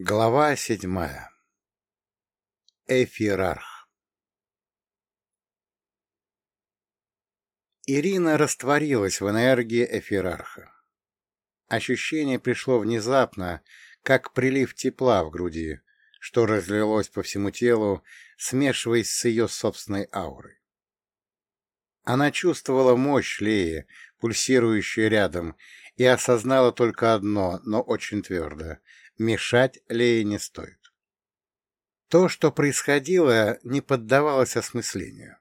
Глава седьмая. Эфирарх Ирина растворилась в энергии эфирарха. Ощущение пришло внезапно, как прилив тепла в груди, что разлилось по всему телу, смешиваясь с ее собственной аурой. Она чувствовала мощь Леи, пульсирующую рядом, и осознала только одно, но очень твердо — мешать Лее не стоит. То, что происходило, не поддавалось осмыслению.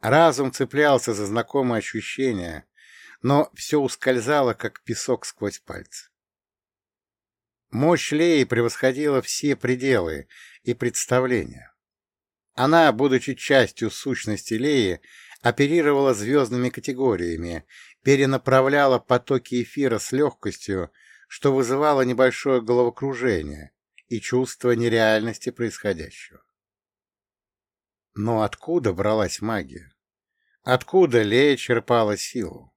Разум цеплялся за знакомые ощущения, но все ускользало, как песок сквозь пальцы. Мощь Леи превосходила все пределы и представления. Она, будучи частью сущности Леи, оперировала звездными категориями, перенаправляла потоки эфира с легкостью, что вызывало небольшое головокружение и чувство нереальности происходящего. Но откуда бралась магия? Откуда Лея черпала силу?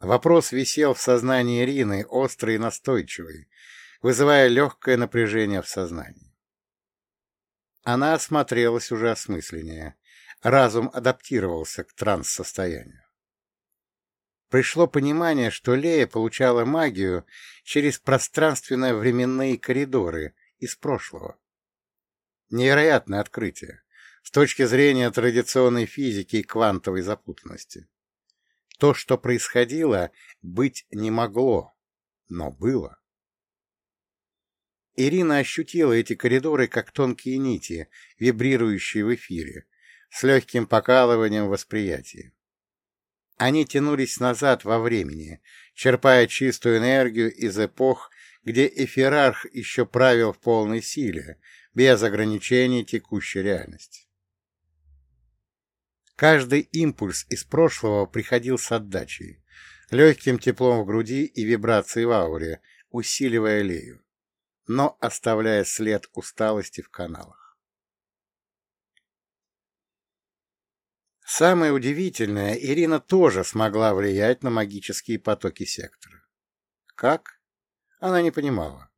Вопрос висел в сознании Ирины, острый и настойчивый, вызывая легкое напряжение в сознании. Она осмотрелась уже осмысленнее. Разум адаптировался к транс-состоянию пришло понимание, что Лея получала магию через пространственно-временные коридоры из прошлого. Невероятное открытие с точки зрения традиционной физики и квантовой запутанности. То, что происходило, быть не могло, но было. Ирина ощутила эти коридоры как тонкие нити, вибрирующие в эфире, с легким покалыванием восприятия. Они тянулись назад во времени, черпая чистую энергию из эпох, где эфирарх еще правил в полной силе, без ограничений текущей реальности. Каждый импульс из прошлого приходил с отдачей, легким теплом в груди и вибрацией в ауре, усиливая лею, но оставляя след усталости в каналах. Самое удивительное, Ирина тоже смогла влиять на магические потоки сектора. Как? Она не понимала.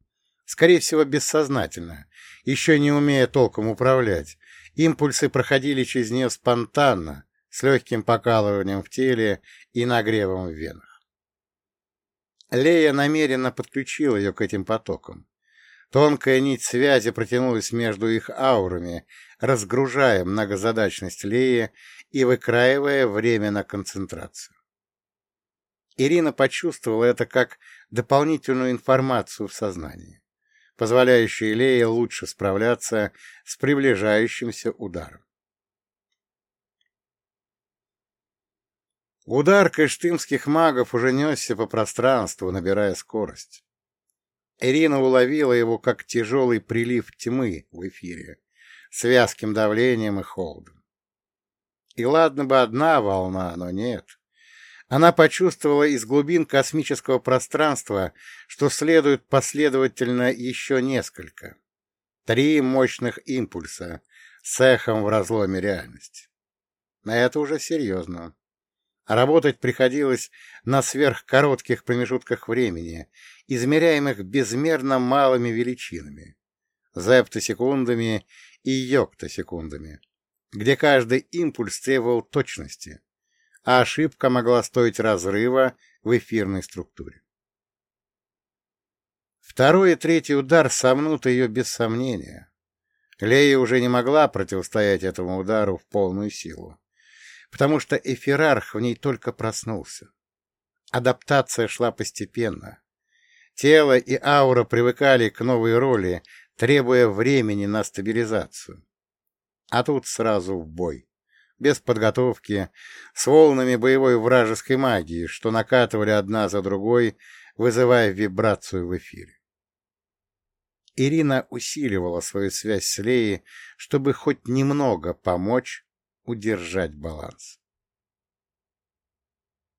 Скорее всего, бессознательно, еще не умея толком управлять. Импульсы проходили через нее спонтанно, с легким покалыванием в теле и нагревом в венах. Лея намеренно подключила ее к этим потокам. Тонкая нить связи протянулась между их аурами, разгружая многозадачность Леи и выкраивая время на концентрацию. Ирина почувствовала это как дополнительную информацию в сознании, позволяющую Лее лучше справляться с приближающимся ударом. Удар кыштымских магов уже несся по пространству, набирая скорость. Ирина уловила его как тяжелый прилив тьмы в эфире, с вязким давлением и холодом. И ладно бы одна волна, но нет. Она почувствовала из глубин космического пространства, что следует последовательно еще несколько. Три мощных импульса с эхом в разломе реальности. На это уже серьезно. Работать приходилось на сверхкоротких промежутках времени, измеряемых безмерно малыми величинами, зептосекундами и йоктосекундами, где каждый импульс требовал точности, а ошибка могла стоить разрыва в эфирной структуре. Второй и третий удар сомнут ее без сомнения. Лея уже не могла противостоять этому удару в полную силу, потому что эфирарх в ней только проснулся. Адаптация шла постепенно. Тело и аура привыкали к новой роли, требуя времени на стабилизацию. А тут сразу в бой. Без подготовки, с волнами боевой вражеской магии, что накатывали одна за другой, вызывая вибрацию в эфире. Ирина усиливала свою связь с Леей, чтобы хоть немного помочь удержать баланс.